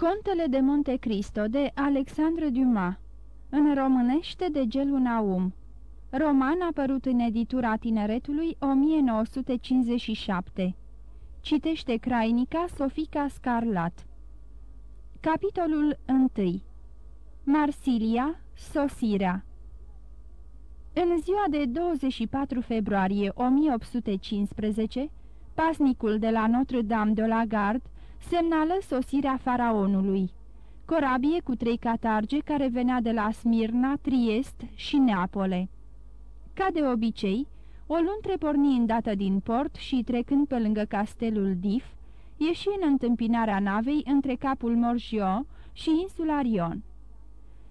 Contele de Monte Cristo de Alexandre Dumas. În românește de Gelu Naum Roman apărut în editura Tineretului 1957 Citește crainica Sofica Scarlat. Capitolul 1 Marsilia, sosirea. În ziua de 24 februarie 1815, pasnicul de la Notre-Dame de la Garde semnală sosirea faraonului. Corabie cu trei catarge care venea de la Smirna, Triest și Neapole. Ca de obicei, o luntre porni îndată din port și, trecând pe lângă castelul Dif, ieși în întâmpinarea navei între capul Morgio și insula Rion.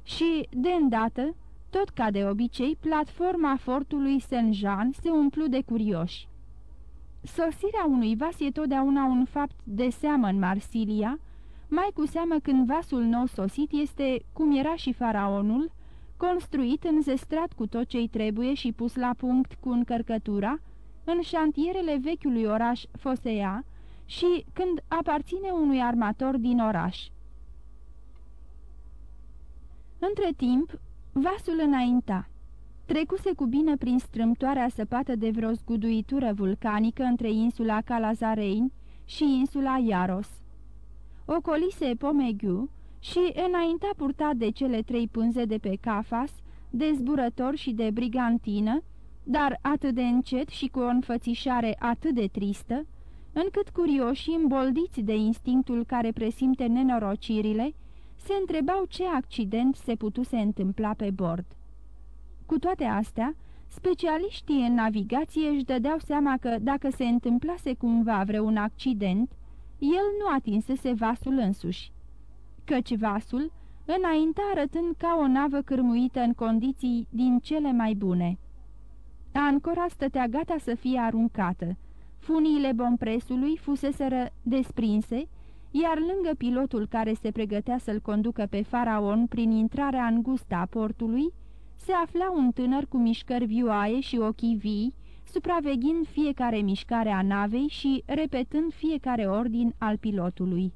Și, de îndată, tot ca de obicei, platforma fortului Saint-Jean se umplu de curioși. Sosirea unui vas e totdeauna un fapt de seamă în Marsilia, mai cu seamă când vasul nou sosit este, cum era și faraonul, construit, înzestrat cu tot ce-i trebuie și pus la punct cu încărcătura, în șantierele vechiului oraș Fosea și când aparține unui armator din oraș. Între timp, vasul înainta. Trecuse cu bine prin strâmtoarea săpată de vreo zguduitură vulcanică între insula Calazarein și insula Iaros. Ocolise Pomeghiu și înaintea purtat de cele trei pânze de pe Cafas, de zburător și de brigantină, dar atât de încet și cu o înfățișare atât de tristă, încât curioșii, îmboldiți de instinctul care presimte nenorocirile, se întrebau ce accident se putuse întâmpla pe bord. Cu toate astea, specialiștii în navigație își dădeau seama că dacă se întâmplase cumva vreun accident, el nu atinsese vasul însuși. Căci vasul înaintea arătând ca o navă cârmuită în condiții din cele mai bune. Ancora stătea gata să fie aruncată, funiile bompresului fuseseră desprinse, iar lângă pilotul care se pregătea să-l conducă pe faraon prin intrarea îngustă a portului, se afla un tânăr cu mișcări vioaie și ochii vii, supraveghind fiecare mișcare a navei și repetând fiecare ordin al pilotului.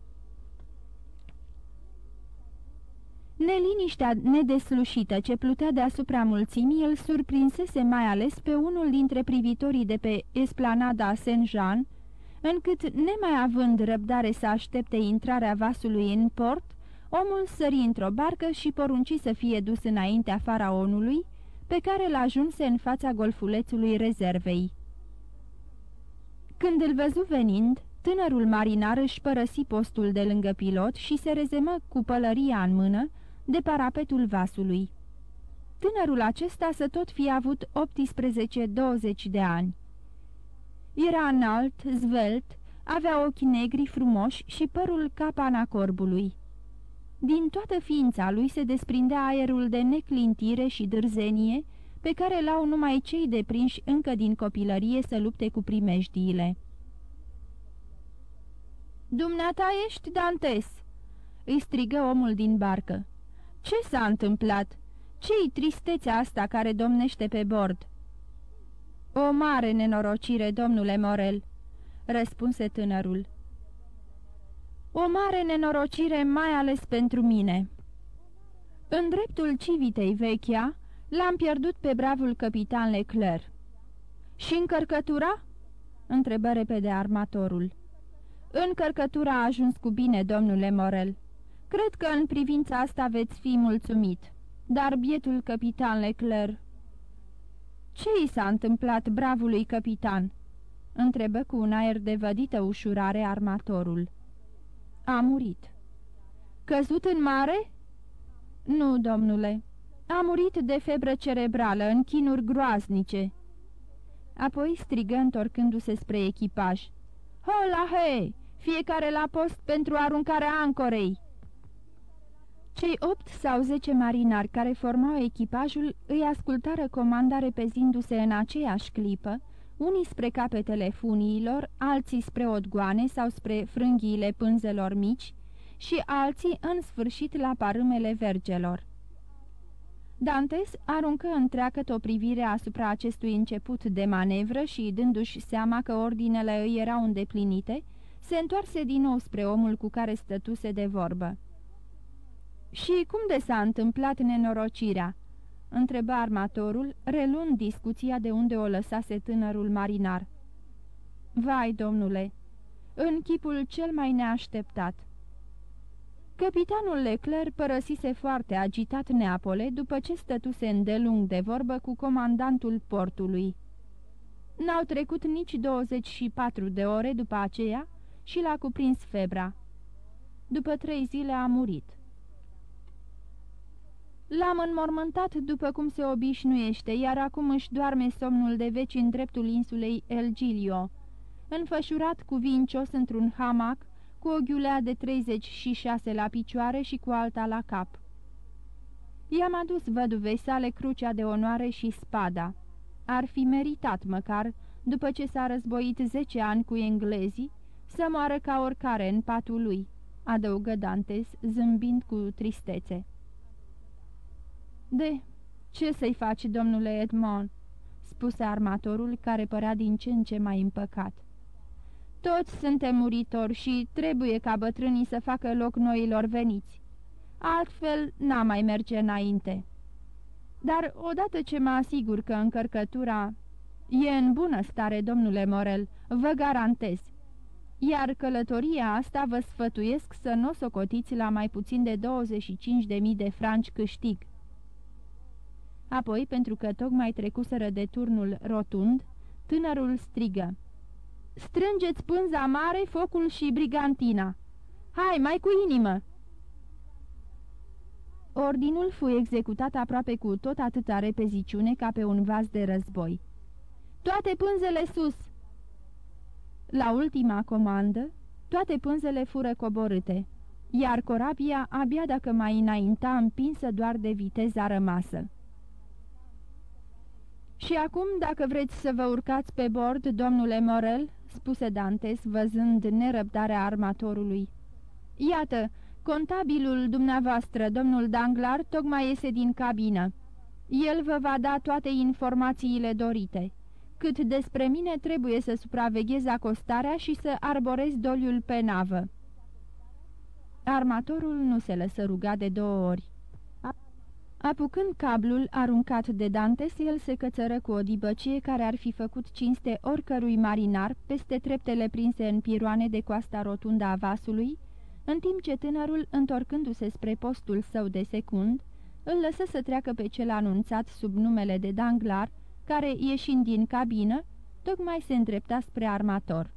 Neliniștea nedeslușită ce plutea deasupra mulțimii îl surprinsese mai ales pe unul dintre privitorii de pe esplanada Saint-Jean, încât, nemai având răbdare să aștepte intrarea vasului în port, omul sări într-o barcă și porunci să fie dus înaintea faraonului, pe care l-ajunse în fața golfulețului rezervei. Când îl văzu venind, tânărul marinar își părăsi postul de lângă pilot și se rezemă cu pălăria în mână de parapetul vasului. Tânărul acesta să tot fi avut 18-20 de ani. Era înalt, zvelt, avea ochi negri frumoși și părul ca pana corbului. Din toată ființa lui se desprindea aerul de neclintire și dârzenie pe care l-au numai cei deprinși încă din copilărie să lupte cu primejdiile. Dumneata ești Dantes!" îi strigă omul din barcă. Ce s-a întâmplat? Ce-i tristețea asta care domnește pe bord?" O mare nenorocire, domnule Morel," răspunse tânărul. O mare nenorocire mai ales pentru mine. În dreptul civitei vechea, l-am pierdut pe bravul capitan Leclerc. Și încărcătura?" întrebă repede armatorul. Încărcătura a ajuns cu bine, domnule Morel. Cred că în privința asta veți fi mulțumit. Dar bietul capitan Leclerc... Ce i s-a întâmplat bravului capitan?" întrebă cu un aer de vădită ușurare armatorul. A murit. Căzut în mare? Nu, domnule. A murit de febră cerebrală, în chinuri groaznice. Apoi strigă întorcându-se spre echipaj. Hola, he! Fiecare la post pentru aruncarea ancorei! Cei opt sau zece marinari care formau echipajul îi ascultară comanda repezindu-se în aceeași clipă, unii spre capetele funiilor, alții spre odgoane sau spre frânghiile pânzelor mici și alții în sfârșit la parâmele vergelor. Dantes aruncă întreagăt o privire asupra acestui început de manevră și, dându-și seama că ordinele îi erau îndeplinite, se întoarse din nou spre omul cu care stătuse de vorbă. Și cum de s-a întâmplat nenorocirea?" Întreba armatorul, relând discuția de unde o lăsase tânărul marinar. Vai, domnule, în chipul cel mai neașteptat. Capitanul Leclerc părăsise foarte agitat Neapole după ce stătuse îndelung de vorbă cu comandantul portului. N-au trecut nici 24 de ore după aceea și l-a cuprins febra. După trei zile a murit. L-am înmormântat după cum se obișnuiește, iar acum își doarme somnul de veci în dreptul insulei El Gilio, înfășurat cu vincios într-un hamac, cu o ghiulea de 36 la picioare și cu alta la cap. I-am adus văduvei sale crucea de onoare și spada. Ar fi meritat măcar, după ce s-a războit zece ani cu englezii, să moară ca oricare în patul lui, adăugă Dantes, zâmbind cu tristețe. De, ce să-i faci, domnule Edmond?" spuse armatorul, care părea din ce în ce mai împăcat. Toți suntem muritori și trebuie ca bătrânii să facă loc noilor veniți. Altfel n-am mai merge înainte. Dar odată ce mă asigur că încărcătura e în bună stare, domnule Morel, vă garantez. Iar călătoria asta vă sfătuiesc să nu o socotiți la mai puțin de 25.000 de franci câștig. Apoi, pentru că tocmai trecuseră de turnul rotund, tânărul strigă. Strângeți pânza mare, focul și brigantina! Hai, mai cu inimă!" Ordinul fu executat aproape cu tot atâta repeziciune ca pe un vas de război. Toate pânzele sus!" La ultima comandă, toate pânzele fură coborâte, iar corabia abia dacă mai înainta împinsă doar de viteza rămasă. Și acum, dacă vreți să vă urcați pe bord, domnule Morel," spuse Dantes, văzând nerăbdarea armatorului. Iată, contabilul dumneavoastră, domnul Danglar, tocmai iese din cabină. El vă va da toate informațiile dorite. Cât despre mine, trebuie să supraveghez acostarea și să arborez doliul pe navă." Armatorul nu se lăsă ruga de două ori. Apucând cablul aruncat de Dantes, el se cățără cu o dibăcie care ar fi făcut cinste oricărui marinar peste treptele prinse în piroane de coasta rotundă a vasului, în timp ce tânărul, întorcându-se spre postul său de secund, îl lăsă să treacă pe cel anunțat sub numele de Danglar, care, ieșind din cabină, tocmai se îndrepta spre armator.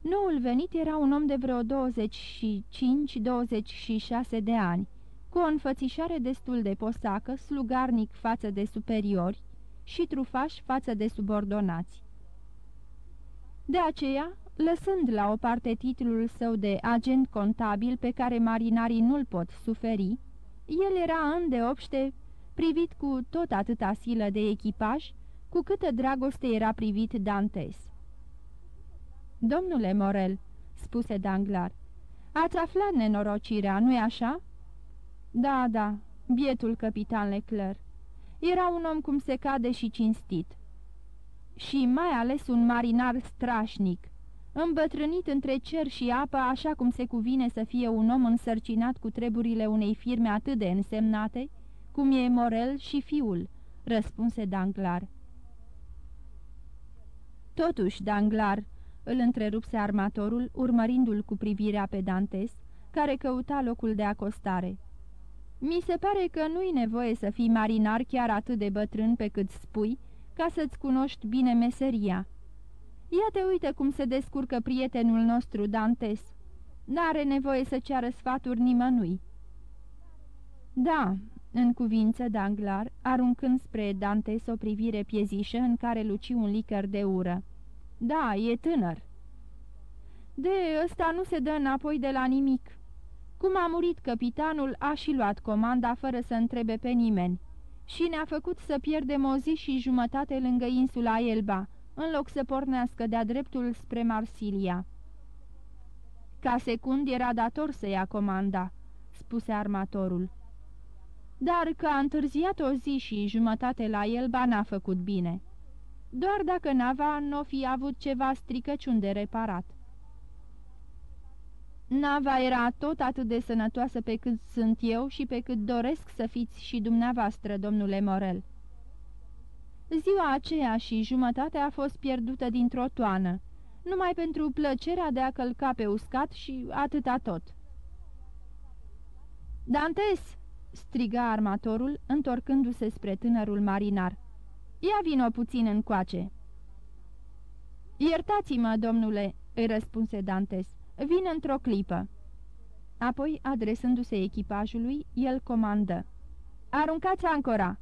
Noul venit era un om de vreo 25-26 de ani, cu o înfățișare destul de posacă, slugarnic față de superiori și trufaș față de subordonați. De aceea, lăsând la o parte titlul său de agent contabil pe care marinarii nu-l pot suferi, el era îndeopște privit cu tot atâta silă de echipaj, cu câtă dragoste era privit Dantes. Domnule Morel," spuse Danglar, ați aflat nenorocirea, nu-i așa?" Da, da, bietul capitan Leclerc. Era un om cum se cade și cinstit. Și mai ales un marinar strașnic, îmbătrânit între cer și apă așa cum se cuvine să fie un om însărcinat cu treburile unei firme atât de însemnate, cum e Morel și fiul, răspunse Danglar. Totuși, Danglar, îl întrerupse armatorul, urmărindu-l cu privirea pe Dantes, care căuta locul de acostare. Mi se pare că nu-i nevoie să fii marinar chiar atât de bătrân pe cât spui, ca să-ți cunoști bine meseria. Iată uite cum se descurcă prietenul nostru, Dantes. N-are nevoie să ceară sfaturi nimănui." Da," în cuvință Danglar, aruncând spre Dantes o privire piezișă în care luci un licăr de ură. Da, e tânăr." De ăsta nu se dă înapoi de la nimic." Cum a murit capitanul, a și luat comanda fără să întrebe pe nimeni și ne-a făcut să pierdem o zi și jumătate lângă insula Elba, în loc să pornească de-a dreptul spre Marsilia. Ca secund era dator să ia comanda, spuse armatorul. Dar că a întârziat o zi și jumătate la Elba n-a făcut bine. doar dacă nava n-o fi avut ceva stricăciun de reparat. Nava era tot atât de sănătoasă pe cât sunt eu și pe cât doresc să fiți și dumneavoastră, domnule Morel. Ziua aceea și jumătate a fost pierdută dintr-o toană, numai pentru plăcerea de a călca pe uscat și atâta tot. Dantes!" striga armatorul, întorcându-se spre tânărul marinar. Ia vino puțin încoace." Iertați-mă, domnule," îi răspunse Dantes. Vin într-o clipă." Apoi, adresându-se echipajului, el comandă. Aruncați ancora!"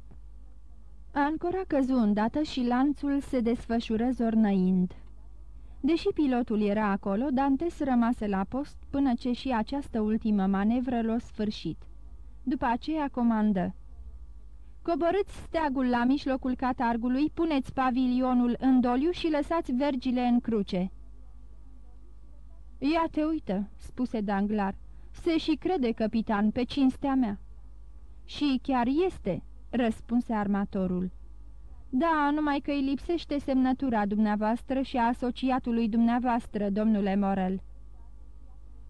Ancora căzu îndată și lanțul se desfășură zornăind. Deși pilotul era acolo, Dantes rămase la post până ce și această ultimă manevră l-o sfârșit. După aceea comandă. Coborâți steagul la mijlocul catargului, puneți pavilionul în doliu și lăsați vergile în cruce." Ia te uită," spuse Danglar. Se și crede, capitan, pe cinstea mea." Și chiar este," răspunse armatorul. Da, numai că îi lipsește semnătura dumneavoastră și a asociatului dumneavoastră, domnule Morel."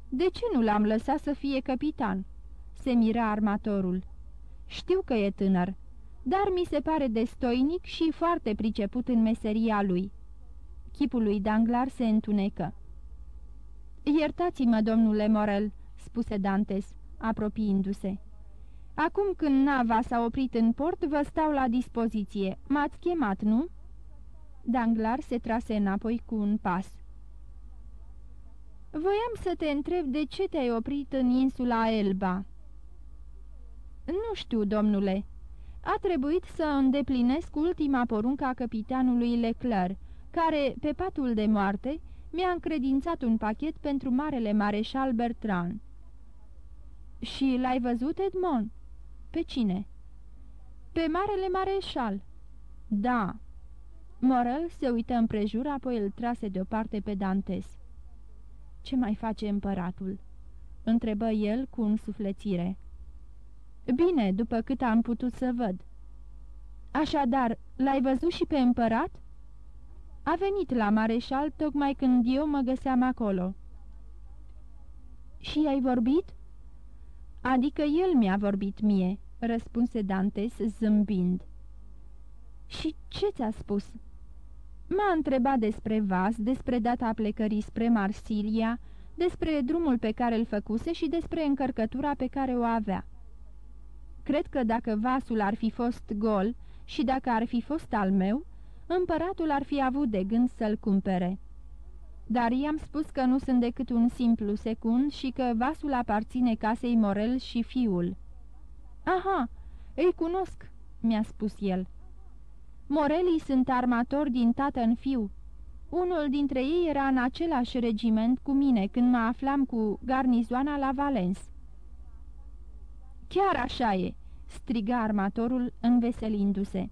De ce nu l-am lăsat să fie capitan?" se mira armatorul. Știu că e tânăr, dar mi se pare destoinic și foarte priceput în meseria lui." Chipul lui Danglar se întunecă. Iertați-mă, domnule Morel," spuse Dantes, apropiindu-se. Acum când nava s-a oprit în port, vă stau la dispoziție. M-ați chemat, nu?" Danglar se trase înapoi cu un pas. Voiam să te întreb de ce te-ai oprit în insula Elba." Nu știu, domnule. A trebuit să îndeplinesc ultima poruncă a capitanului Leclerc, care, pe patul de moarte, mi-a încredințat un pachet pentru marele mareșal Bertrand. Și l-ai văzut, Edmond?" Pe cine?" Pe marele mareșal." Da." Morel se uită împrejur, apoi îl trase deoparte pe Dantes. Ce mai face împăratul?" întrebă el cu însuflețire. Bine, după cât am putut să văd." Așadar, l-ai văzut și pe împărat?" A venit la mareșal tocmai când eu mă găseam acolo." Și ai vorbit?" Adică el mi-a vorbit mie," răspunse Dantes zâmbind. Și ce ți-a spus?" M-a întrebat despre vas, despre data plecării spre Marsilia, despre drumul pe care îl făcuse și despre încărcătura pe care o avea. Cred că dacă vasul ar fi fost gol și dacă ar fi fost al meu, împăratul ar fi avut de gând să-l cumpere. Dar i-am spus că nu sunt decât un simplu secund și că vasul aparține casei Morel și fiul. Aha, îi cunosc," mi-a spus el. Morelii sunt armatori din tată în fiu. Unul dintre ei era în același regiment cu mine când mă aflam cu garnizoana la Valens. Chiar așa e!" striga armatorul înveselindu-se.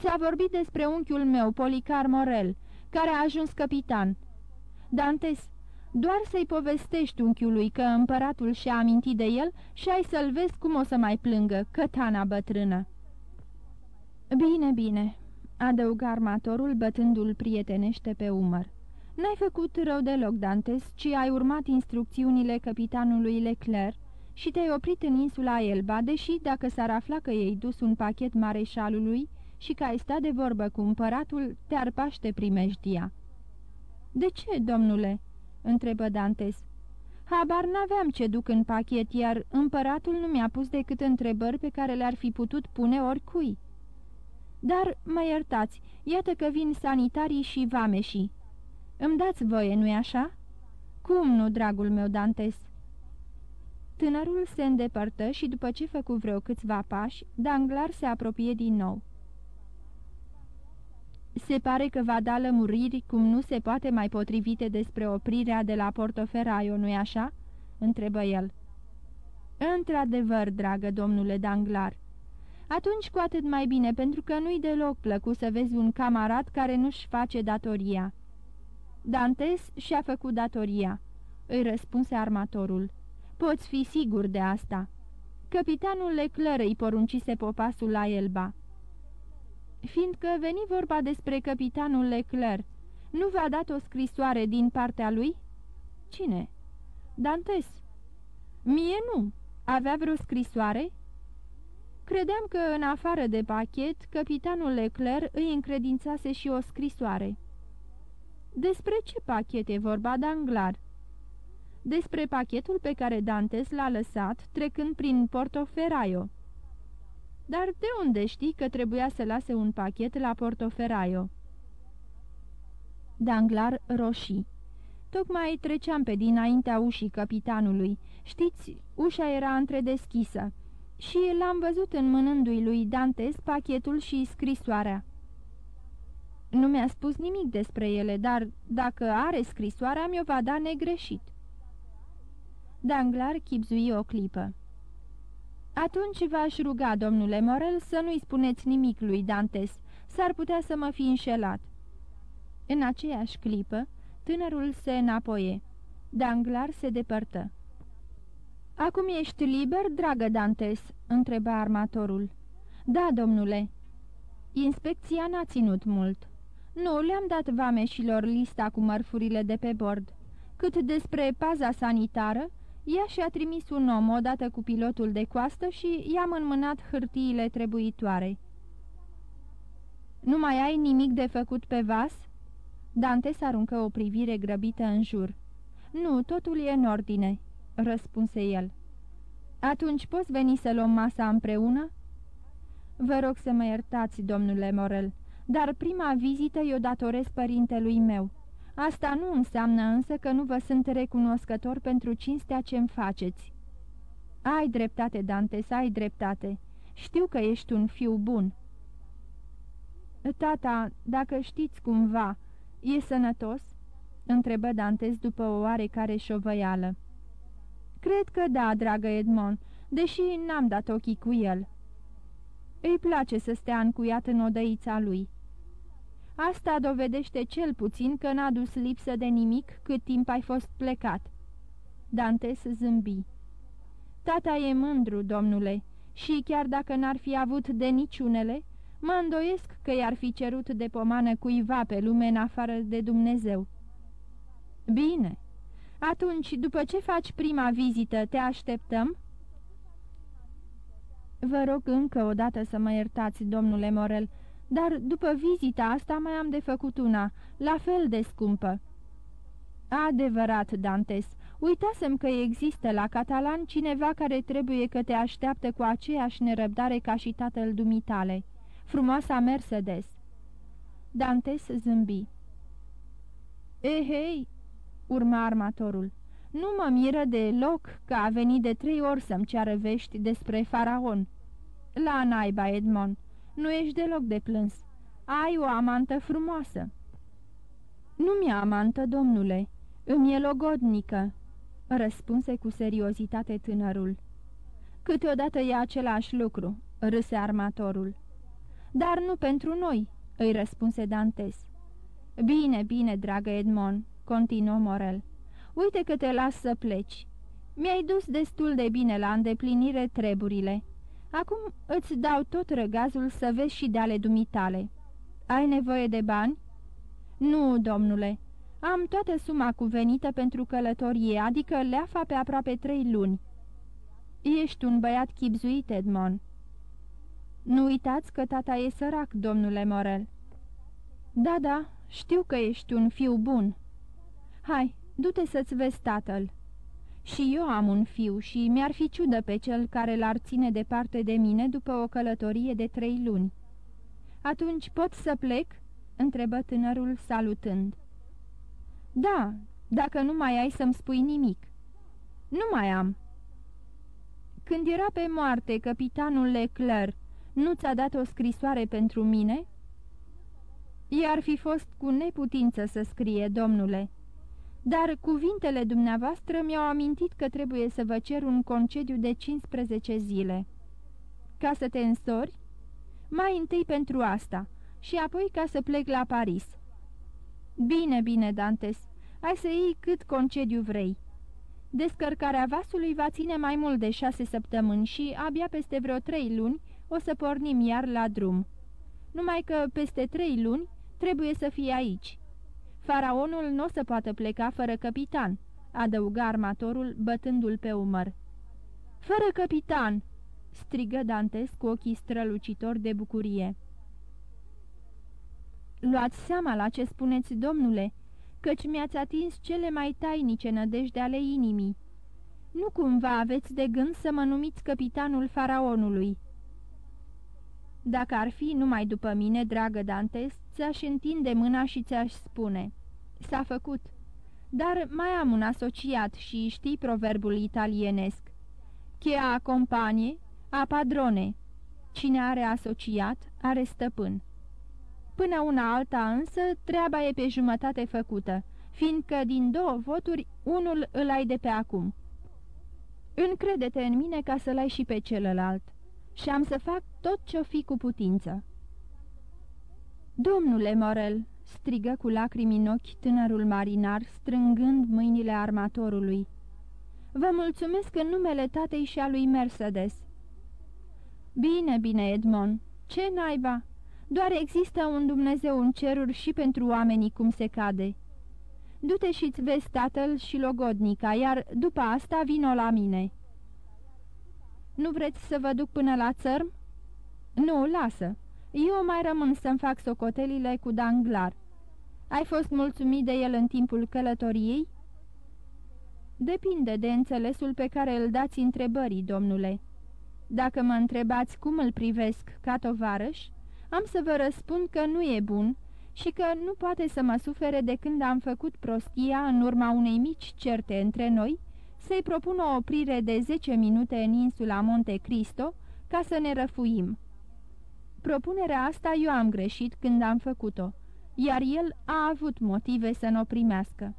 Ți-a vorbit despre unchiul meu, Policar Morel, care a ajuns capitan. Dantes, doar să-i povestești unchiului că împăratul și-a amintit de el și ai să-l vezi cum o să mai plângă, cătana bătrână. Bine, bine, adăugă armatorul bătându-l prietenește pe umăr. N-ai făcut rău deloc, Dantes, ci ai urmat instrucțiunile capitanului Leclerc și te-ai oprit în insula Elba, deși, dacă s-ar afla că i-ai dus un pachet mareșalului, și că ai sta de vorbă cu împăratul, te-ar paște primejdia." De ce, domnule?" întrebă Dantes. Habar n-aveam ce duc în pachet, iar împăratul nu mi-a pus decât întrebări pe care le-ar fi putut pune oricui." Dar, mă iertați, iată că vin sanitarii și vameșii. Îmi dați voie, nu-i așa?" Cum nu, dragul meu, Dantes?" Tânărul se îndepărtă și după ce făcu vreo câțiva pași, Danglar se apropie din nou. Se pare că va da lămuriri cum nu se poate mai potrivite despre oprirea de la Portoferraio, nu-i așa?" întrebă el. Într-adevăr, dragă domnule Danglar. Atunci cu atât mai bine, pentru că nu-i deloc plăcut să vezi un camarat care nu-și face datoria." Dantes și-a făcut datoria," îi răspunse armatorul. Poți fi sigur de asta." Capitanul Leclerc îi poruncise popasul la Elba. Fiindcă veni vorba despre capitanul Leclerc, nu v-a dat o scrisoare din partea lui?" Cine?" Dantes." Mie nu. Avea vreo scrisoare?" Credeam că, în afară de pachet, capitanul Leclerc îi încredințase și o scrisoare." Despre ce pachet e vorba, Danglar?" Despre pachetul pe care Dantes l-a lăsat trecând prin Portoferraio." Dar de unde știi că trebuia să lase un pachet la Portoferraio?" Danglar roșii. Tocmai treceam pe dinaintea ușii capitanului. Știți, ușa era întredeschisă și l-am văzut înmânându-i lui Dantes pachetul și scrisoarea. Nu mi-a spus nimic despre ele, dar dacă are scrisoarea, mi-o va da negreșit. Danglar chipzui o clipă. Atunci v-aș ruga, domnule Morel, să nu-i spuneți nimic lui Dantes. S-ar putea să mă fi înșelat. În aceeași clipă, tânărul se înapoie. Danglar se depărtă. Acum ești liber, dragă Dantes?" întreba armatorul. Da, domnule." Inspecția n-a ținut mult. Nu, le-am dat vameșilor lista cu mărfurile de pe bord. Cât despre paza sanitară, ea și-a trimis un om odată cu pilotul de coastă și i-am înmânat hârtiile trebuitoare. Nu mai ai nimic de făcut pe vas?" Dante s-aruncă o privire grăbită în jur. Nu, totul e în ordine," răspunse el. Atunci poți veni să luăm masa împreună?" Vă rog să mă iertați, domnule Morel, dar prima vizită i-o datorez părintelui meu. Asta nu înseamnă însă că nu vă sunt recunoscător pentru cinstea ce-mi faceți." Ai dreptate, Dante, să ai dreptate. Știu că ești un fiu bun." Tata, dacă știți cumva, e sănătos?" întrebă Dantes după o oarecare șovăială. Cred că da, dragă Edmond, deși n-am dat ochii cu el." Îi place să stea încuiat în odăița lui." Asta dovedește cel puțin că n-a dus lipsă de nimic cât timp ai fost plecat." Dantes zâmbi. Tata e mândru, domnule, și chiar dacă n-ar fi avut de niciunele, mă îndoiesc că i-ar fi cerut de pomană cuiva pe lume în afară de Dumnezeu." Bine, atunci, după ce faci prima vizită, te așteptăm?" Vă rog încă o dată să mă iertați, domnule Morel, dar după vizita asta mai am de făcut una, la fel de scumpă." Adevărat, Dantes, uitasem că există la catalan cineva care trebuie că te așteaptă cu aceeași nerăbdare ca și tatăl dumitale, frumoasa Mercedes." Dantes zâmbi. Ehei, urma armatorul. Nu mă miră deloc că a venit de trei ori să-mi ceară vești despre faraon." La naiba, Edmond, nu ești deloc de plâns. Ai o amantă frumoasă." Nu mi-e amantă, domnule, îmi e logodnică," răspunse cu seriozitate tânărul. Câteodată e același lucru," râse armatorul. Dar nu pentru noi," îi răspunse Dantes. Bine, bine, dragă Edmond," continuă Morel. Uite că te las să pleci. Mi-ai dus destul de bine la îndeplinire treburile. Acum îți dau tot răgazul să vezi și de ale dumitale. Ai nevoie de bani?" Nu, domnule. Am toată suma cuvenită pentru călătorie, adică leafa pe aproape trei luni." Ești un băiat chipzuit, Edmond." Nu uitați că tata e sărac, domnule Morel." Da, da, știu că ești un fiu bun." Hai, du-te să-ți vezi tatăl." Și eu am un fiu și mi-ar fi ciudă pe cel care l-ar ține departe de mine după o călătorie de trei luni." Atunci pot să plec?" întrebă tânărul salutând. Da, dacă nu mai ai să-mi spui nimic." Nu mai am." Când era pe moarte capitanul Leclerc, nu ți-a dat o scrisoare pentru mine?" I-ar fi fost cu neputință să scrie, domnule." Dar cuvintele dumneavoastră mi-au amintit că trebuie să vă cer un concediu de 15 zile. Ca să te însori? Mai întâi pentru asta și apoi ca să plec la Paris. Bine, bine, Dantes, ai să iei cât concediu vrei. Descărcarea vasului va ține mai mult de șase săptămâni și abia peste vreo trei luni o să pornim iar la drum. numai că peste trei luni trebuie să fie aici. Faraonul nu o să poată pleca fără capitan, adăuga armatorul bătându-l pe umăr. Fără capitan!" strigă Dantes cu ochii strălucitori de bucurie. Luați seama la ce spuneți, domnule, căci mi-ați atins cele mai tainice nădejde ale inimii. Nu cumva aveți de gând să mă numiți capitanul faraonului." Dacă ar fi numai după mine, dragă Dantes, ți-aș întinde mâna și ți-aș spune. S-a făcut. Dar mai am un asociat și știi proverbul italienesc. Cheia companie, a padrone. Cine are asociat, are stăpân. Până una alta însă, treaba e pe jumătate făcută, fiindcă din două voturi, unul îl ai de pe acum. Încrede-te în mine ca să-l ai și pe celălalt și am să fac tot ce-o fi cu putință. Domnule Morel, strigă cu lacrimi în ochi tânărul marinar, strângând mâinile armatorului. Vă mulțumesc în numele tatei și a lui Mercedes. Bine, bine, Edmond. Ce naiba? Doar există un Dumnezeu în ceruri și pentru oamenii cum se cade. Du-te și-ți vezi tatăl și logodnica, iar după asta vino la mine." Nu vreți să vă duc până la țărm?" Nu, lasă. Eu mai rămân să-mi fac socotelile cu Danglar. Ai fost mulțumit de el în timpul călătoriei?" Depinde de înțelesul pe care îl dați întrebării, domnule. Dacă mă întrebați cum îl privesc ca tovarăș, am să vă răspund că nu e bun și că nu poate să mă sufere de când am făcut prostia în urma unei mici certe între noi, să-i propun o oprire de 10 minute în insula Monte Cristo ca să ne răfuim. Propunerea asta eu am greșit când am făcut-o, iar el a avut motive să nu o primească.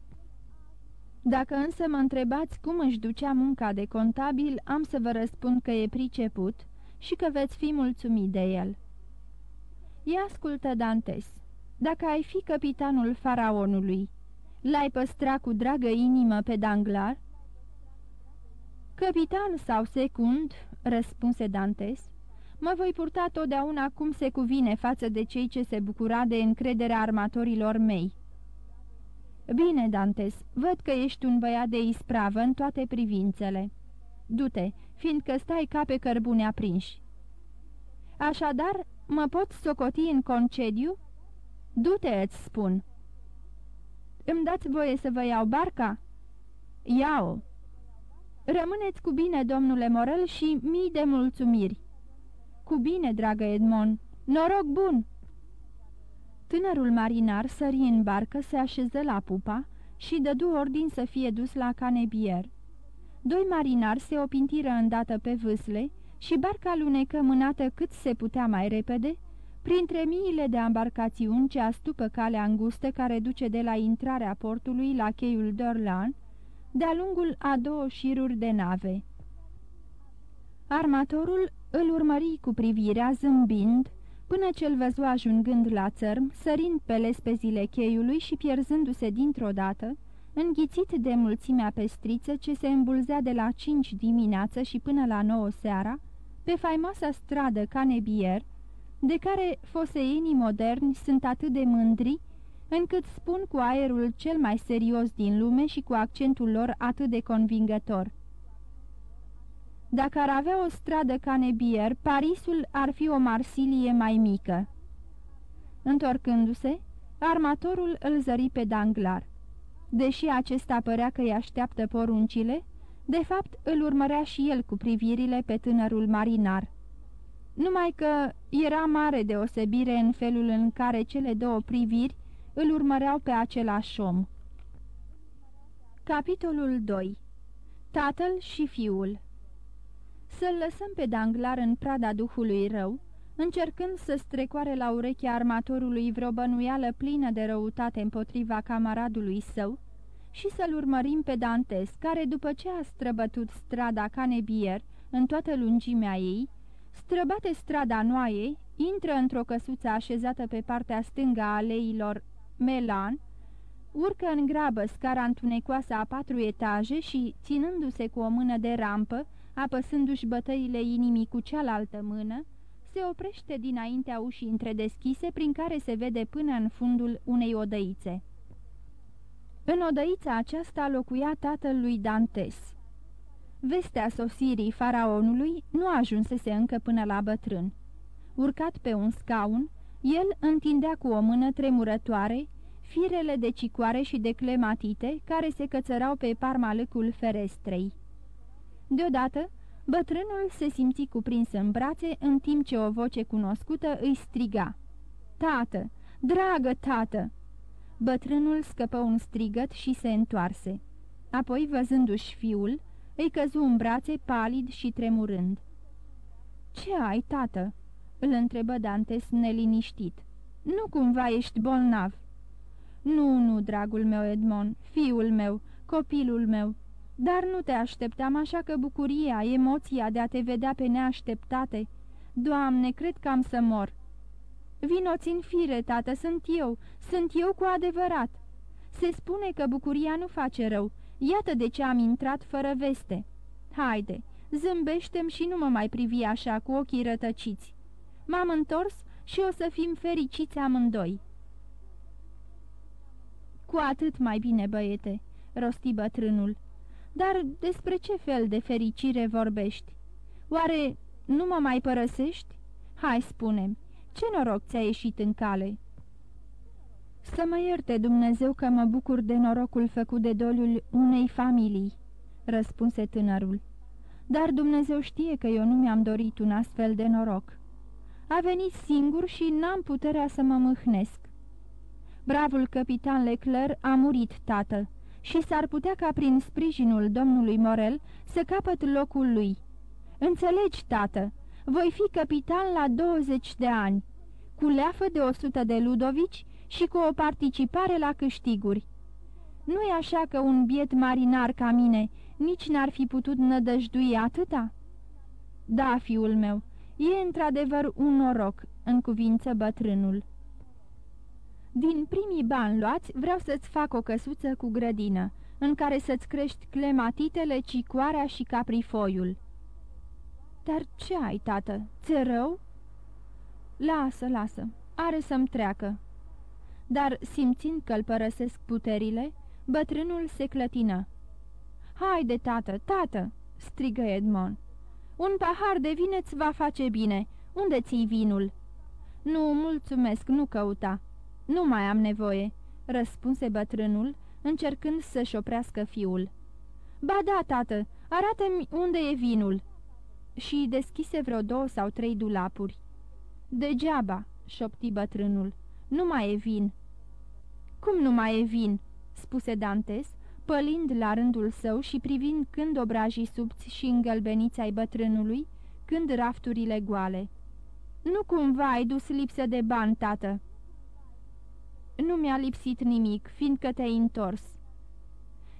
Dacă însă mă întrebați cum își ducea munca de contabil, am să vă răspund că e priceput și că veți fi mulțumit de el. Ia ascultă, Dantes, dacă ai fi capitanul faraonului, l-ai păstra cu dragă inimă pe Danglar? Capitan sau secund, răspunse Dantes, mă voi purta totdeauna cum se cuvine față de cei ce se bucura de încrederea armatorilor mei. Bine, Dantes, văd că ești un băiat de ispravă în toate privințele. Du-te, fiindcă stai ca pe cărbune aprinși. Așadar, mă pot socoti în concediu? Du-te, îți spun. Îmi dați voie să vă iau barca? Ia-o. Rămâneți cu bine, domnule Morel, și mii de mulțumiri. Cu bine, dragă Edmond. Noroc bun! Tânărul marinar sări în barcă, se așeză la pupa și dădu ordin să fie dus la Canebier. Doi marinari se opintiră îndată pe vâsle și barca lunecă mânată cât se putea mai repede, printre miile de embarcațiuni ce astupă calea îngustă care duce de la intrarea portului la cheiul Dorlan, de-a lungul a două șiruri de nave. Armatorul îl urmări cu privirea zâmbind, până ce-l văzu ajungând la țărm, sărind pe lespezile cheiului și pierzându-se dintr-o dată, înghițit de mulțimea pestriță ce se îmbulzea de la cinci dimineață și până la nouă seara, pe faimoasa stradă Canebier, de care foseienii moderni sunt atât de mândri, încât spun cu aerul cel mai serios din lume și cu accentul lor atât de convingător. Dacă ar avea o stradă ca Nebier, Parisul ar fi o Marsilie mai mică. Întorcându-se, armatorul îl zări pe Danglar. Deși acesta părea că îi așteaptă poruncile, de fapt îl urmărea și el cu privirile pe tânărul marinar. Numai că era mare deosebire în felul în care cele două priviri îl urmăreau pe același om. Capitolul 2 Tatăl și fiul Să-l lăsăm pe Danglar în prada duhului rău, încercând să strecoare la urechea armatorului vreo bănuială plină de răutate împotriva camaradului său, și să-l urmărim pe Dantes, care după ce a străbătut strada Canebier în toată lungimea ei, străbate strada Noaie, intră într-o căsuță așezată pe partea stângă a aleilor Melan, urcă în grabă scara întunecoasă a patru etaje și, ținându-se cu o mână de rampă, apăsându-și bătăile inimii cu cealaltă mână, se oprește dinaintea ușii întredeschise prin care se vede până în fundul unei odăițe. În odăița aceasta locuia tatăl lui Dantes. Vestea sosirii faraonului nu ajunsese încă până la bătrân. Urcat pe un scaun, el întindea cu o mână tremurătoare firele de cicoare și de clematite care se cățărau pe parmalâcul ferestrei. Deodată, bătrânul se simți cuprins în brațe în timp ce o voce cunoscută îi striga. Tată! Dragă tată!" Bătrânul scăpă un strigăt și se întoarse. Apoi, văzându-și fiul, îi căzu în brațe palid și tremurând. Ce ai, tată?" Îl întrebă Dantes neliniștit. Nu cumva ești bolnav?" Nu, nu, dragul meu Edmond, fiul meu, copilul meu, dar nu te așteptam așa că bucuria, emoția de a te vedea pe neașteptate. Doamne, cred că am să mor." Vinoți în fire, tată, sunt eu, sunt eu cu adevărat. Se spune că bucuria nu face rău, iată de ce am intrat fără veste. Haide, zâmbește și nu mă mai privi așa cu ochii rătăciți. M-am întors și o să fim fericiți amândoi. Cu atât mai bine, băiete, rosti bătrânul. Dar despre ce fel de fericire vorbești? Oare nu mă mai părăsești? Hai, spune ce noroc ți-a ieșit în cale?" Să mă ierte Dumnezeu că mă bucur de norocul făcut de doliul unei familii," răspunse tânărul. Dar Dumnezeu știe că eu nu mi-am dorit un astfel de noroc. A venit singur și n-am puterea să mă mâhnesc. Bravul capitan Leclerc a murit, tată, și s-ar putea ca prin sprijinul domnului Morel să capăt locul lui. Înțelegi, tată, voi fi capitan la 20 de ani, cu leafă de 100 de ludovici și cu o participare la câștiguri. Nu-i așa că un biet marinar ca mine nici n-ar fi putut nădăjdui atâta? Da, fiul meu, e într-adevăr un noroc, în cuvință bătrânul. Din primii bani luați vreau să-ți fac o căsuță cu grădină, în care să-ți crești clematitele, cicoarea și caprifoiul. Dar ce ai, tată? Ți rău?" Lasă, lasă, are să-mi treacă." Dar, simțind că îl părăsesc puterile, bătrânul se clătină. Haide, tată, tată!" strigă Edmond. Un pahar de vin îți va face bine. Unde ții vinul?" Nu, mulțumesc, nu căuta." Nu mai am nevoie," răspunse bătrânul, încercând să-și oprească fiul. Ba da, tată, arată-mi unde e vinul." Și deschise vreo două sau trei dulapuri. Degeaba," șopti bătrânul, nu mai e vin." Cum nu mai e vin?" spuse Dantes, pălind la rândul său și privind când obrajii subți și îngălbeniți ai bătrânului, când rafturile goale. Nu cumva ai dus lipsă de bani, tată?" Nu mi-a lipsit nimic, fiindcă te-ai întors."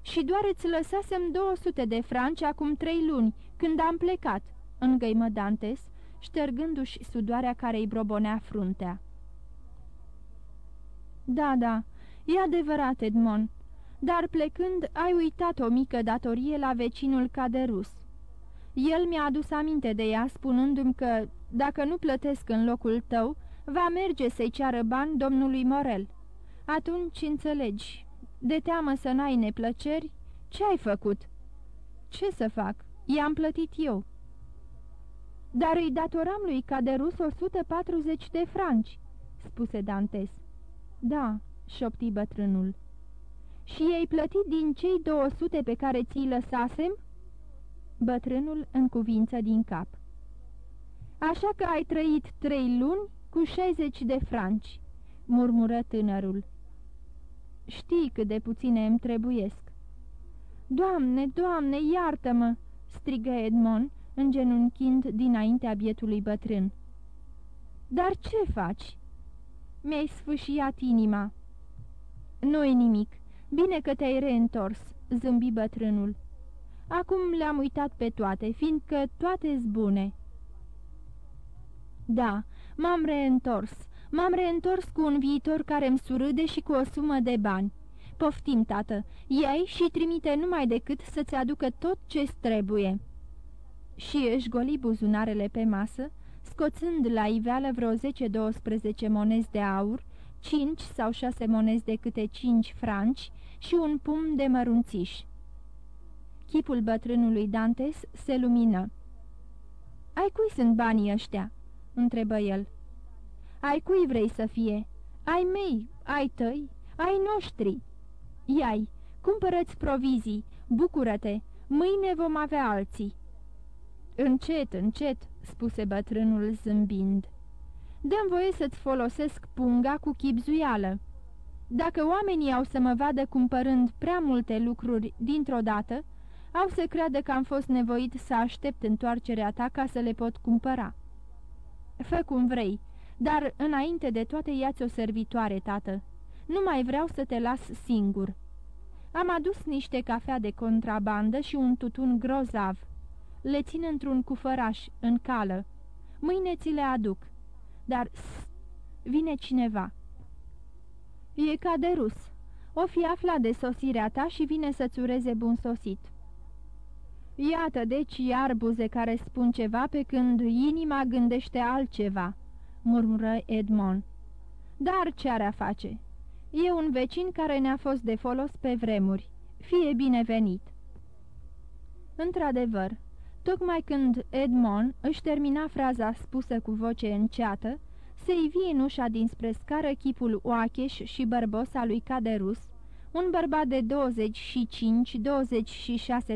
Și doar îți lăsasem 200 de franci acum trei luni, când am plecat," îngăimă Dantes, ștergându-și sudoarea care îi brobonea fruntea. Da, da, e adevărat, Edmond, dar plecând ai uitat o mică datorie la vecinul Caderus. El mi-a adus aminte de ea, spunându-mi că, dacă nu plătesc în locul tău, va merge să-i ceară bani domnului Morel. Atunci înțelegi, de teamă să n-ai neplăceri, ce ai făcut? Ce să fac? I-am plătit eu. Dar îi datoram lui Caderus 140 de franci, spuse Dantes. Da, șopti bătrânul. Și ei plătit din cei 200 pe care ți-i lăsasem? Bătrânul în cuvință din cap. Așa că ai trăit trei luni cu 60 de franci, murmură tânărul. Știi cât de puține îmi trebuiesc. Doamne, doamne, iartă-mă!" strigă Edmond, îngenunchind dinaintea bietului bătrân. Dar ce faci?" Mi-ai sfâșiat inima." Nu-i nimic. Bine că te-ai reîntors," zâmbi bătrânul. Acum le-am uitat pe toate, fiindcă toate-s bune." Da, m-am reîntors. M-am reîntors cu un viitor care îmi surâde și cu o sumă de bani. Poftim, tată, iei și trimite numai decât să-ți aducă tot ce-ți trebuie." și își goli buzunarele pe masă, scoțând la iveală vreo 10-12 monezi de aur, 5 sau 6 monezi de câte 5 franci și un pum de mărunțiș. Chipul bătrânului Dantes se lumină. Ai cui sunt banii ăștia?" întrebă el. Ai cui vrei să fie? Ai mei, ai tăi, ai noștri. Iai, cumpărăți provizii, bucură-te, mâine vom avea alții." Încet, încet," spuse bătrânul zâmbind. Dăm voie să-ți folosesc punga cu chipzuială. Dacă oamenii au să mă vadă cumpărând prea multe lucruri dintr-o dată, au să creadă că am fost nevoit să aștept întoarcerea ta ca să le pot cumpăra. Fă cum vrei, dar înainte de toate ia-ți o servitoare, tată. Nu mai vreau să te las singur." Am adus niște cafea de contrabandă și un tutun grozav. Le țin într-un cufăraș, în cală. Mâine ți le aduc. Dar, s vine cineva. E ca de rus. O fi aflat de sosirea ta și vine să-ți ureze bun sosit. Iată deci iar buze care spun ceva pe când inima gândește altceva, murmură Edmond. Dar ce are a face? E un vecin care ne-a fost de folos pe vremuri. Fie binevenit! Într-adevăr, tocmai când Edmond își termina fraza spusă cu voce înceată, se ivi în ușa dinspre scară chipul oacheș și bărbos al lui Caderus, un bărbat de 25-26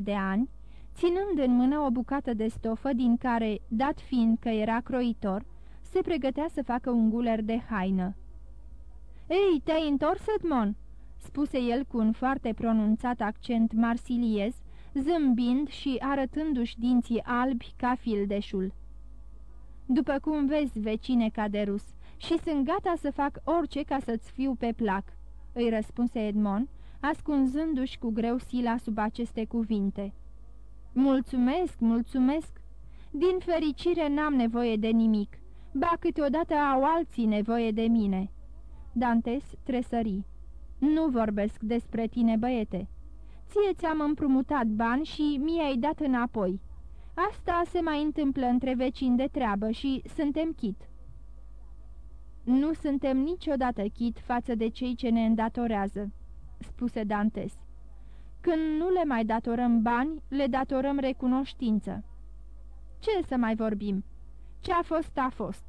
de ani, ținând în mână o bucată de stofă din care, dat fiind că era croitor, se pregătea să facă un guler de haină. Ei, te-ai întors, Edmond?" spuse el cu un foarte pronunțat accent marsiliez, zâmbind și arătându-și dinții albi ca fildeșul. După cum vezi, vecine Caderus, și sunt gata să fac orice ca să-ți fiu pe plac," îi răspunse Edmond, ascunzându-și cu greu sila sub aceste cuvinte. Mulțumesc, mulțumesc! Din fericire n-am nevoie de nimic, ba câteodată au alții nevoie de mine." Dantes tresări. Nu vorbesc despre tine, băiete. Ție ți-am împrumutat bani și mi-ai dat înapoi. Asta se mai întâmplă între vecini de treabă și suntem chit." Nu suntem niciodată chit față de cei ce ne îndatorează," spuse Dantes. Când nu le mai datorăm bani, le datorăm recunoștință." Ce să mai vorbim? Ce a fost, a fost.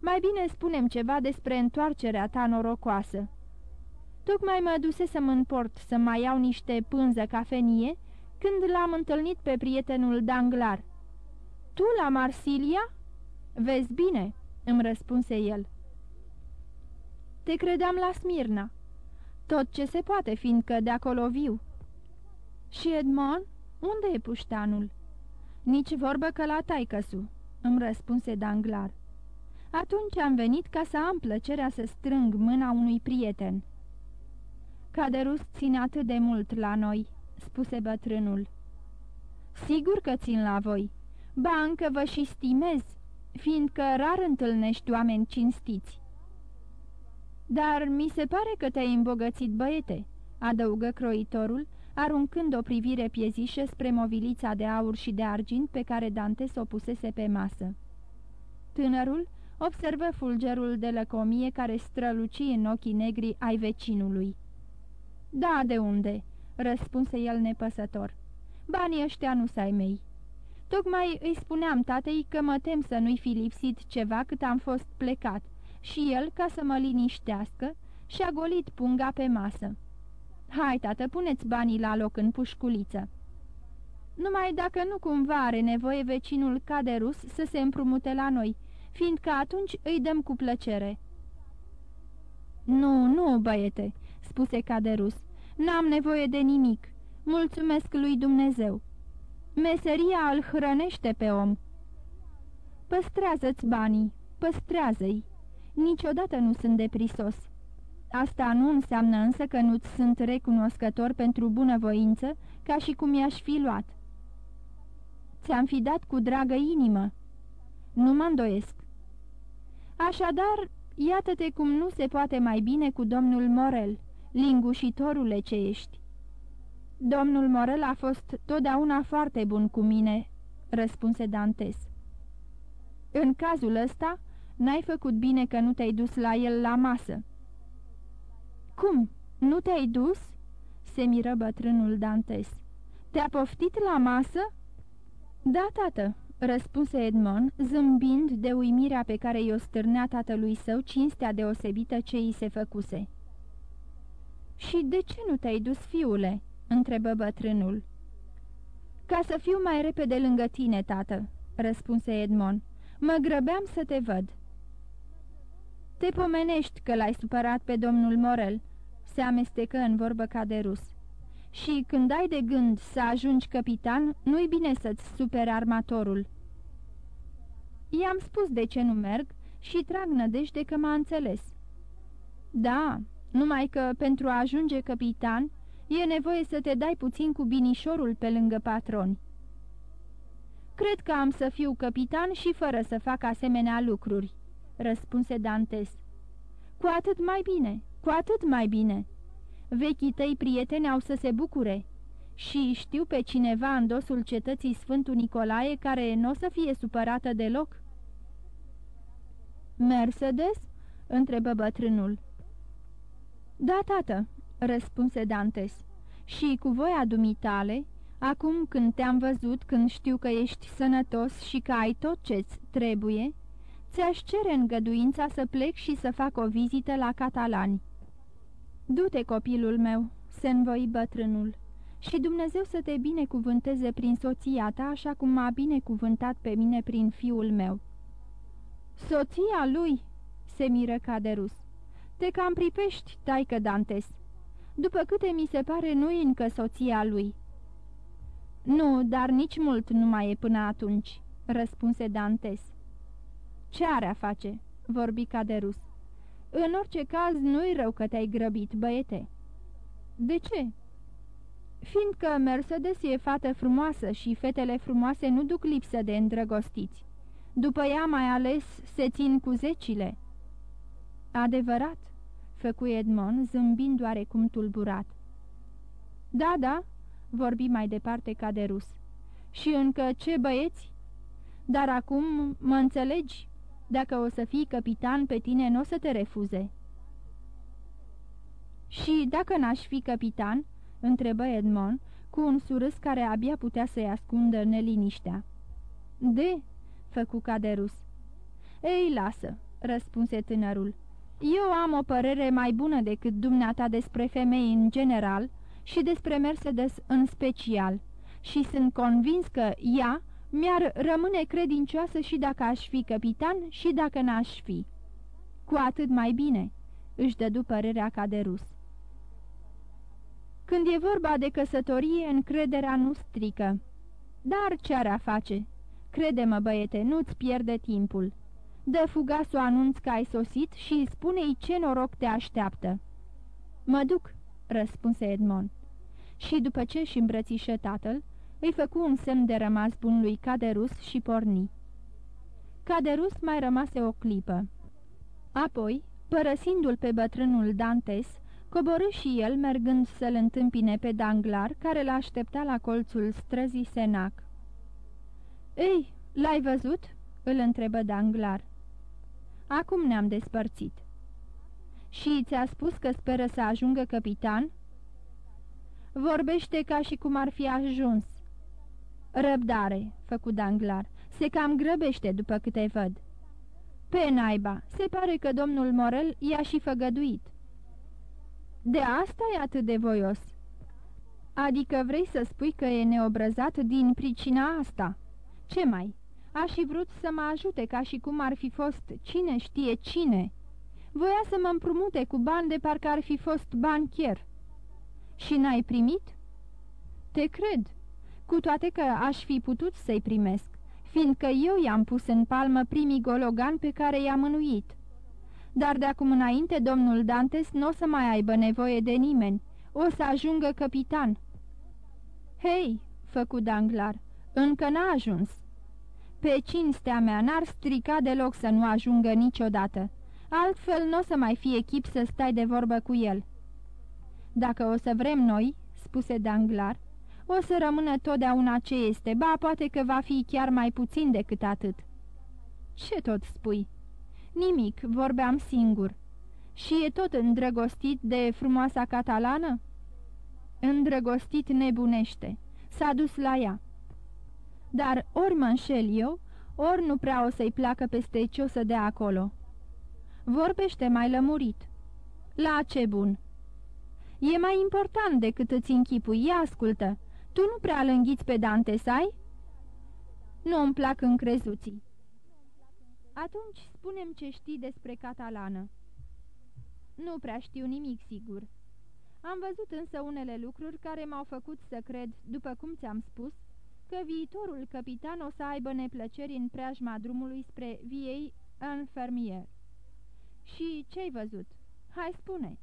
Mai bine spunem ceva despre întoarcerea ta norocoasă." Tocmai mă dusesem în port să mai iau niște pânză cafenie când l-am întâlnit pe prietenul Danglar. Tu la Marsilia?" Vezi bine," îmi răspunse el. Te credeam la Smirna." Tot ce se poate, fiindcă de acolo viu." Și Edmond? Unde e puștanul?" Nici vorbă că la taicăsu," îmi răspunse Danglar. Atunci am venit ca să am plăcerea să strâng mâna unui prieten." Caderus ține atât de mult la noi," spuse bătrânul. Sigur că țin la voi. Ba, încă vă și stimez, fiindcă rar întâlnești oameni cinstiți." Dar mi se pare că te-ai îmbogățit, băiete," adăugă croitorul, aruncând o privire piezișă spre movilița de aur și de argint pe care Dante s-o pusese pe masă. Tânărul observă fulgerul de lăcomie care străluci în ochii negri ai vecinului. Da, de unde?" Răspunse el nepăsător. Banii ăștia nu ai mei." Tocmai îi spuneam tatei că mă tem să nu-i fi lipsit ceva cât am fost plecat și el, ca să mă liniștească, și-a golit punga pe masă. Hai, tată, puneți banii la loc în pușculiță." Numai dacă nu cumva are nevoie vecinul Caderus să se împrumute la noi, fiindcă atunci îi dăm cu plăcere." Nu, nu, băiete," spuse Caderus, n-am nevoie de nimic. Mulțumesc lui Dumnezeu. Meseria îl hrănește pe om." Păstrează-ți banii, păstrează-i. Niciodată nu sunt de prisos." Asta nu înseamnă însă că nu-ți sunt recunoscător pentru bunăvoință, ca și cum i-aș fi luat. Ți-am fi dat cu dragă inimă. Nu mă îndoiesc. Așadar, iată-te cum nu se poate mai bine cu domnul Morel, lingușitorule ce ești. Domnul Morel a fost totdeauna foarte bun cu mine, răspunse Dantes. În cazul ăsta, n-ai făcut bine că nu te-ai dus la el la masă." Cum? Nu te-ai dus?" se miră bătrânul Dantes. Te-a poftit la masă?" Da, tată," răspunse Edmond, zâmbind de uimirea pe care i-o stârnea tatălui său cinstea deosebită ce îi se făcuse. Și de ce nu te-ai dus, fiule?" întrebă bătrânul. Ca să fiu mai repede lângă tine, tată," răspunse Edmond. Mă grăbeam să te văd." Te pomenești că l-ai supărat pe domnul Morel," se amestecă în vorbă ca de rus. Și când ai de gând să ajungi capitan, nu-i bine să-ți supere armatorul." I-am spus de ce nu merg și trag nădejde că m-a înțeles." Da, numai că pentru a ajunge capitan e nevoie să te dai puțin cu binișorul pe lângă patroni." Cred că am să fiu capitan și fără să fac asemenea lucruri," răspunse Dantes. Cu atât mai bine, cu atât mai bine. Vechii tăi prieteni au să se bucure și știu pe cineva în dosul cetății Sfântul Nicolae care nu o să fie supărată deloc?" Mercedes?" întrebă bătrânul. Da, tată," răspunse Dantes, și cu voia dumitale, acum când te-am văzut, când știu că ești sănătos și că ai tot ce-ți trebuie, ți-aș cere îngăduința să plec și să fac o vizită la catalani." Du-te, copilul meu," se învoi bătrânul, și Dumnezeu să te binecuvânteze prin soția ta, așa cum m-a binecuvântat pe mine prin fiul meu." Soția lui?" se miră Caderus. Te cam pripești, taică Dantes. După câte mi se pare, nu-i încă soția lui." Nu, dar nici mult nu mai e până atunci," răspunse Dantes. Ce are a face?" vorbi Caderus. În orice caz, nu-i rău că te-ai grăbit, băiete." De ce?" Fiindcă Mercedes e fată frumoasă și fetele frumoase nu duc lipsă de îndrăgostiți. După ea mai ales se țin cu zecile." Adevărat?" făcu Edmond, zâmbind oarecum tulburat. Da, da," vorbi mai departe ca de rus. Și încă ce băieți? Dar acum mă înțelegi? Dacă o să fii capitan, pe tine nu o să te refuze." Și dacă n-aș fi capitan?" întrebă Edmond, cu un surâs care abia putea să-i ascundă neliniștea. De?" făcu Caderus. Ei, lasă," răspunse tânărul. Eu am o părere mai bună decât dumneata despre femei în general și despre Mercedes în special și sunt convins că ea mi-ar rămâne credincioasă și dacă aș fi capitan și dacă n-aș fi. Cu atât mai bine, își dădu părerea ca de rus. Când e vorba de căsătorie, încrederea nu strică. Dar ce ar a face? Crede-mă, băiete, nu-ți pierde timpul. Dă fuga să o anunț că ai sosit și spune-i ce noroc te așteaptă." Mă duc," răspunse Edmond. Și după ce își îmbrățișă tatăl, îi făcu un semn de rămas bun lui Caderus și porni. Caderus mai rămase o clipă. Apoi, părăsindu-l pe bătrânul Dantes, coborâ și el mergând să-l întâmpine pe Danglar, care l-aștepta la colțul străzii Senac. Ei, l-ai văzut?" îl întrebă Danglar. Acum ne-am despărțit." Și ți-a spus că speră să ajungă capitan?" Vorbește ca și cum ar fi ajuns." Răbdare," făcu Danglar, se cam grăbește după câte văd." Pe naiba, se pare că domnul Morel i-a și făgăduit." De asta e atât de voios." Adică vrei să spui că e neobrăzat din pricina asta?" Ce mai?" Aș fi vrut să mă ajute ca și cum ar fi fost cine știe cine. Voia să mă împrumute cu bani de parcă ar fi fost banchier." Și n-ai primit?" Te cred, cu toate că aș fi putut să-i primesc, fiindcă eu i-am pus în palmă primii gologan pe care i-am mânuit. Dar de acum înainte domnul Dantes nu o să mai aibă nevoie de nimeni, o să ajungă capitan." Hei!" făcu Danglar, încă n-a ajuns." Pe cinstea mea n-ar strica deloc să nu ajungă niciodată, altfel nu o să mai fie chip să stai de vorbă cu el." Dacă o să vrem noi," spuse Danglar, o să rămână totdeauna ce este, ba poate că va fi chiar mai puțin decât atât." Ce tot spui?" Nimic, vorbeam singur." Și e tot îndrăgostit de frumoasa catalană?" Îndrăgostit nebunește. S-a dus la ea." Dar ori mă înșel eu, ori nu prea o să-i placă peste ce o să dea acolo." Vorbește mai lămurit." La ce bun?" E mai important decât îți închipui, ia ascultă. Tu nu prea lânghiți pe Dante, sai?" Nu îmi plac încrezuții." Atunci spunem ce știi despre catalană." Nu prea știu nimic sigur. Am văzut însă unele lucruri care m-au făcut să cred, după cum ți-am spus, că viitorul capitan o să aibă neplăceri în preajma drumului spre viei în fermier. Și ce-ai văzut? Hai spune!"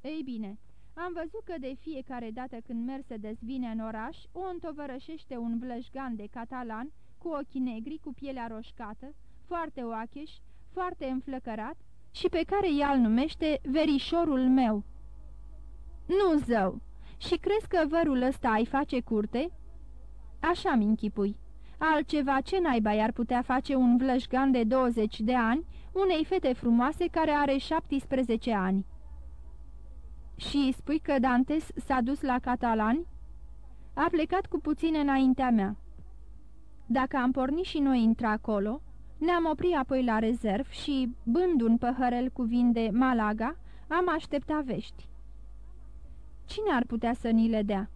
Ei bine, am văzut că de fiecare dată când merse dezvine în oraș, o întovărășește un vlășgan de catalan, cu ochii negri, cu pielea roșcată, foarte oacheș, foarte înflăcărat și pe care ea îl numește verișorul meu. Nu, zău! Și crezi că vărul ăsta ai face curte?" Așa-mi închipui. Altceva ce naiba i-ar putea face un vlășgan de 20 de ani unei fete frumoase care are 17 ani?" Și spui că Dantes s-a dus la catalani?" A plecat cu puțin înaintea mea. Dacă am pornit și noi intra-acolo, ne-am oprit apoi la rezerv și, bând un păhărel cu vin de Malaga, am așteptat vești. Cine ar putea să ni le dea?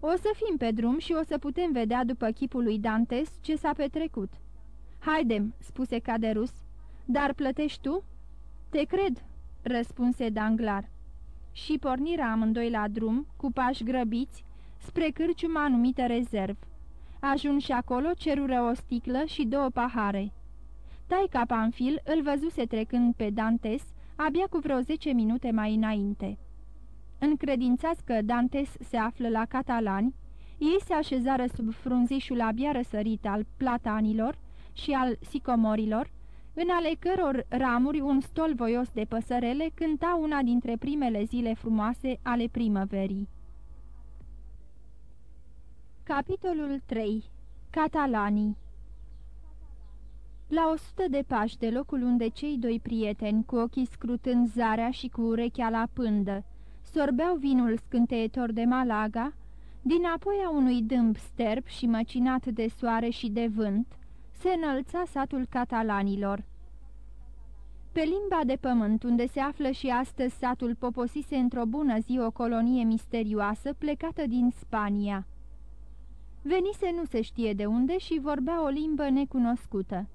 O să fim pe drum și o să putem vedea după chipul lui Dantes ce s-a petrecut. Haidem, spuse Caderus, dar plătești tu? Te cred, răspunse Danglar. Și pornirea amândoi la drum, cu pași grăbiți, spre cârciuma numită rezerv. Ajunși acolo, cerură o sticlă și două pahare. Taica Panfil îl văzuse trecând pe Dantes, abia cu vreo zece minute mai înainte. Încredințați că Dantes se află la catalani, ei se așezară sub frunzișul abia răsărit al platanilor și al sicomorilor, în ale căror ramuri un stol voios de păsărele cânta una dintre primele zile frumoase ale primăverii. Capitolul 3. Catalanii La o sută de pași de locul unde cei doi prieteni, cu ochii scrutând zarea și cu urechea la pândă, sorbeau vinul scânteietor de Malaga, din apoi a unui dâmb sterb și măcinat de soare și de vânt, se înălța satul catalanilor. Pe limba de pământ, unde se află și astăzi satul, poposise într-o bună zi o colonie misterioasă plecată din Spania. Venise nu se știe de unde și vorbea o limbă necunoscută.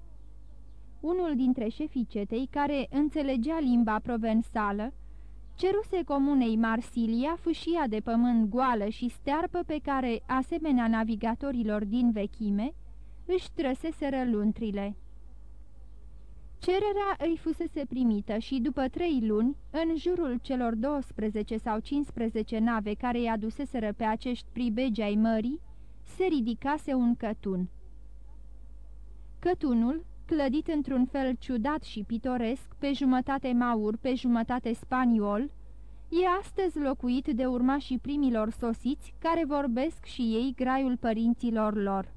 Unul dintre șefii cetei, care înțelegea limba provensală, ceruse comunei Marsilia fâșia de pământ goală și stearpă pe care, asemenea navigatorilor din vechime, își trăseseră luntrile. Cererea îi fusese primită și după trei luni, în jurul celor 12 sau 15 nave care i aduseseră pe acești pribegi ai mării, se ridicase un cătun. Cătunul, clădit într-un fel ciudat și pitoresc, pe jumătate maur, pe jumătate spaniol, e astăzi locuit de urmașii primilor sosiți, care vorbesc și ei graiul părinților lor.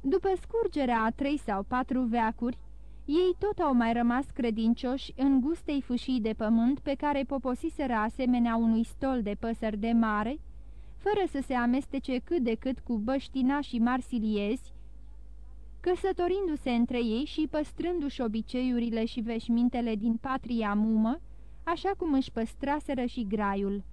După scurgerea a trei sau patru veacuri, ei tot au mai rămas credincioși în gustei fâșii de pământ pe care poposiseră asemenea unui stol de păsări de mare, fără să se amestece cât de cât cu băștina și marsiliezi, căsătorindu-se între ei și păstrându-și obiceiurile și veșmintele din patria mumă, așa cum își păstraseră și graiul.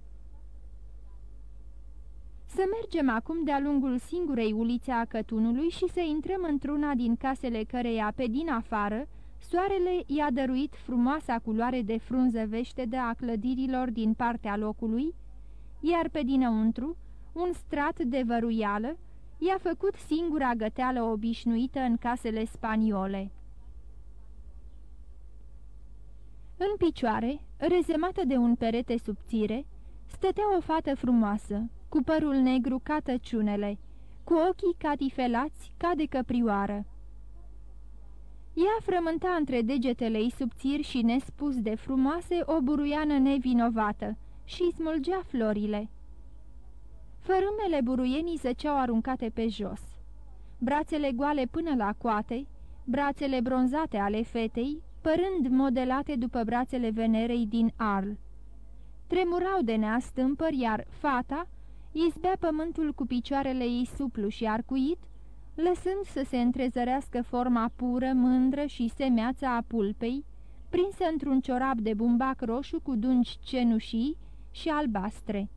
Să mergem acum de-a lungul singurei ulițe a cătunului și să intrăm într-una din casele căreia, pe din afară, soarele i-a dăruit frumoasa culoare de frunză veștedă a clădirilor din partea locului, iar pe dinăuntru, un strat de văruială, i-a făcut singura găteală obișnuită în casele spaniole. În picioare, rezemată de un perete subțire, stătea o fată frumoasă, cu părul negru ca tăciunele, cu ochii catifelați ca de căprioară. Ea frământa între degetele ei subțiri și nespus de frumoase o buruiană nevinovată și smulgea florile. Fărâmele buruienii zăceau aruncate pe jos. brațele goale până la coate, brațele bronzate ale fetei, părând modelate după brațele Venerei din Arl. Tremurau de neastâmpări, iar fata izbea pământul cu picioarele ei suplu și arcuit, lăsând să se întrezărească forma pură, mândră și semeața a pulpei, prinsă într-un ciorap de bumbac roșu cu dungi cenușii și albastre.